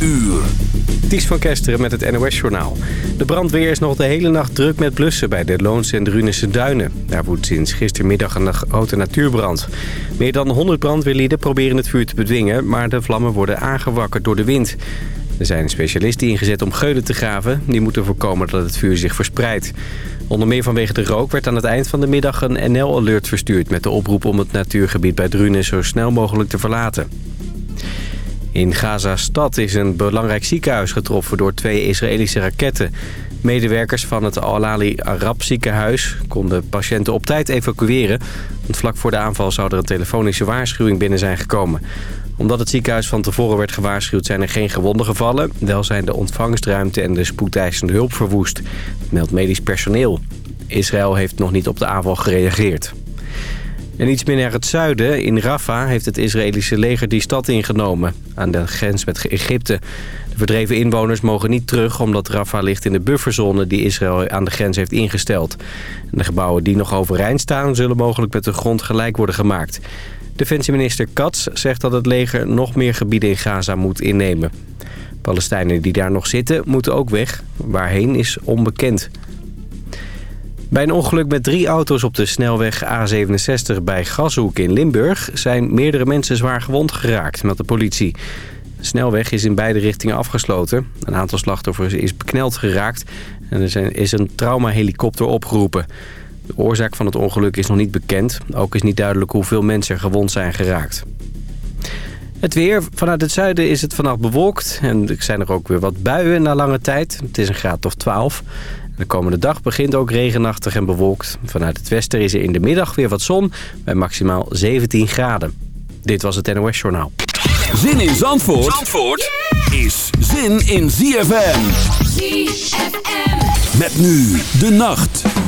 uur. Ties van Kesteren met het NOS-journaal. De brandweer is nog de hele nacht druk met blussen bij de Loons en Drunense Duinen. Daar woedt sinds gistermiddag een grote natuurbrand. Meer dan 100 brandweerlieden proberen het vuur te bedwingen... maar de vlammen worden aangewakkerd door de wind. Er zijn specialisten ingezet om geulen te graven. Die moeten voorkomen dat het vuur zich verspreidt. Onder meer vanwege de rook werd aan het eind van de middag een NL-alert verstuurd... met de oproep om het natuurgebied bij Drunen zo snel mogelijk te verlaten. In Gaza-stad is een belangrijk ziekenhuis getroffen door twee Israëlische raketten. Medewerkers van het Al-Ali Arab ziekenhuis konden patiënten op tijd evacueren. Want vlak voor de aanval zou er een telefonische waarschuwing binnen zijn gekomen. Omdat het ziekenhuis van tevoren werd gewaarschuwd zijn er geen gewonden gevallen. Wel zijn de ontvangstruimte en de spoedeisende hulp verwoest, meldt medisch personeel. Israël heeft nog niet op de aanval gereageerd. En iets meer naar het zuiden, in Rafah, heeft het Israëlische leger die stad ingenomen. Aan de grens met Egypte. De verdreven inwoners mogen niet terug omdat Rafah ligt in de bufferzone die Israël aan de grens heeft ingesteld. De gebouwen die nog overeind staan zullen mogelijk met de grond gelijk worden gemaakt. Defensieminister Katz zegt dat het leger nog meer gebieden in Gaza moet innemen. Palestijnen die daar nog zitten moeten ook weg. Waarheen is onbekend. Bij een ongeluk met drie auto's op de snelweg A67 bij Gashoek in Limburg... zijn meerdere mensen zwaar gewond geraakt, met de politie. De snelweg is in beide richtingen afgesloten. Een aantal slachtoffers is bekneld geraakt en er is een traumahelikopter opgeroepen. De oorzaak van het ongeluk is nog niet bekend. Ook is niet duidelijk hoeveel mensen gewond zijn geraakt. Het weer. Vanuit het zuiden is het vannacht bewolkt. En er zijn er ook weer wat buien na lange tijd. Het is een graad of 12. De komende dag begint ook regenachtig en bewolkt. Vanuit het westen is er in de middag weer wat zon bij maximaal 17 graden. Dit was het NOS Journaal. Zin in Zandvoort, Zandvoort is zin in ZFM. ZFM. Met nu de nacht.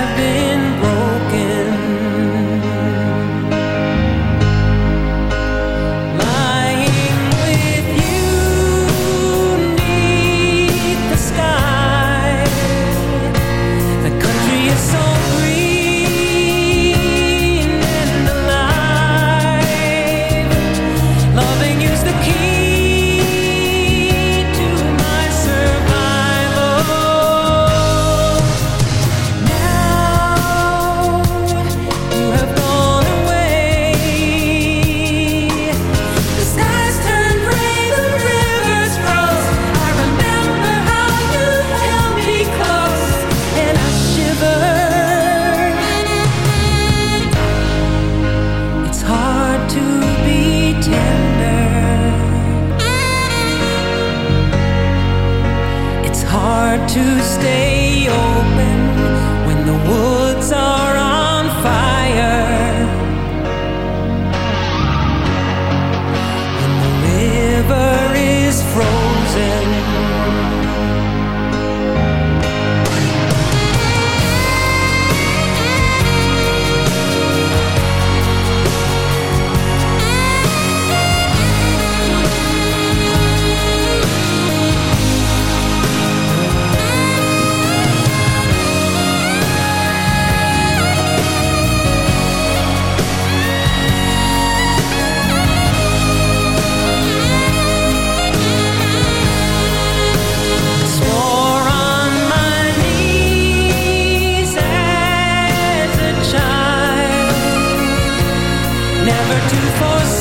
To for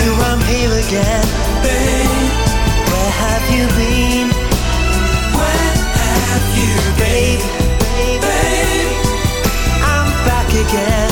you, I'm here again. Babe, where have you been? Have you babe I'm back again.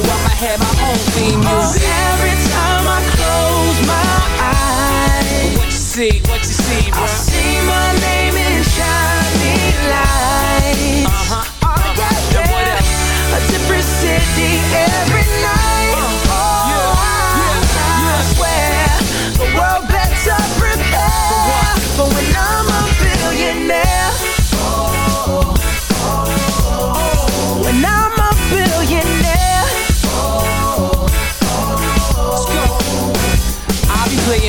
I'ma have my own theme music. Oh, every time I close my eyes, what you see, what you see, bro? I see my name in shining lights. Uh huh. Oh, yeah, yeah. What else? A different city every Radio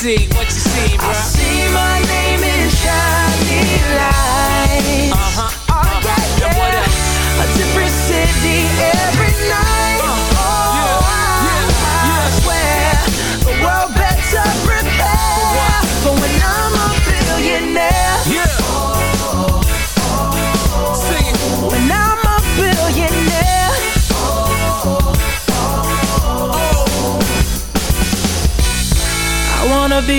see,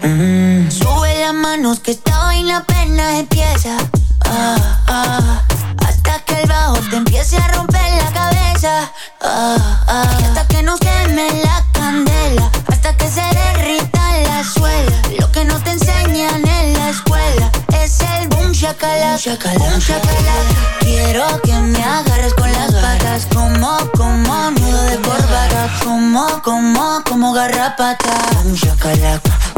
Sube las manos que esta vaina apenas empieza. Ah, ah, hasta que el bajo te empiece a romper la cabeza. Ah, y hasta que nos queme la candela. Hasta que se derrita la suela. Lo que no te enseñan en la escuela es el boom shakalaka. Boom shakalaka. Quiero que me agarres con las patas. Como, como nudo de corbata. Como, como, como garrapata. Boom shakalaka.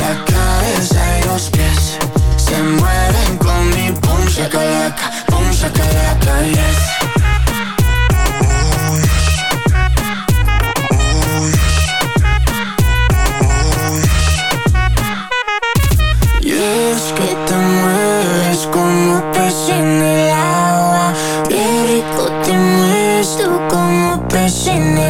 La cabeza y los pies Se mueven con mi boom shakalaka Boom shakalaka, yes. En el agua. Qué rico te mueves como pez en el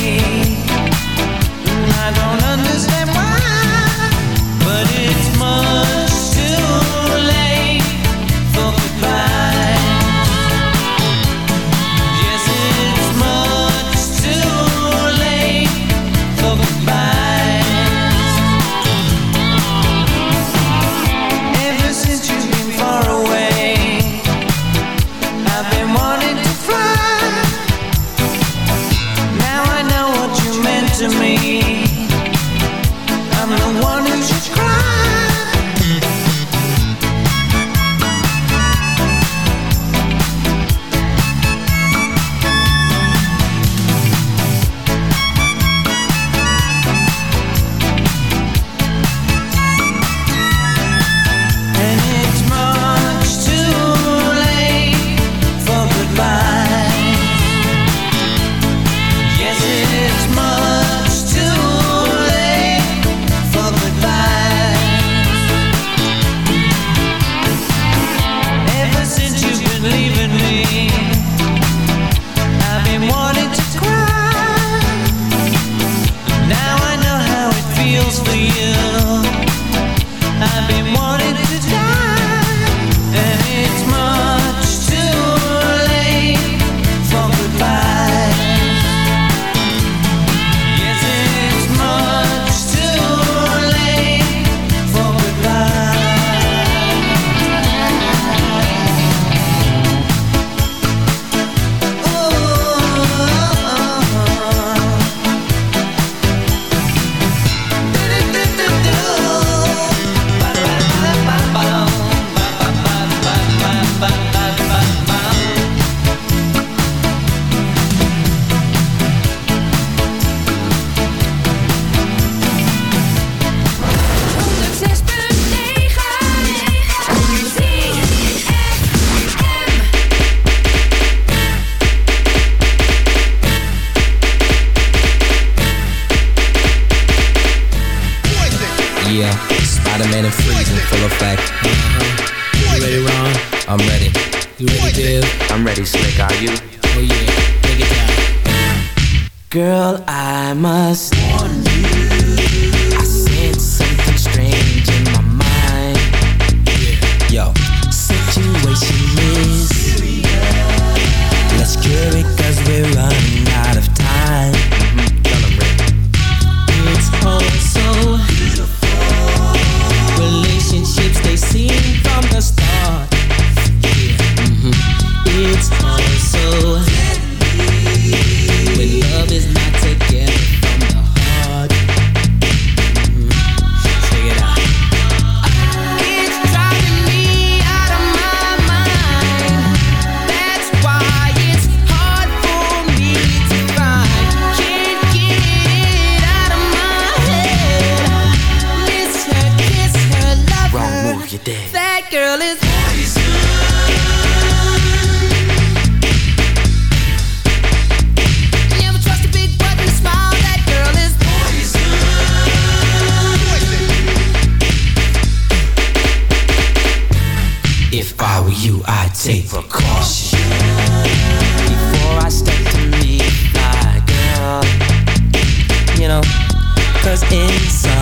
me. I don't cause in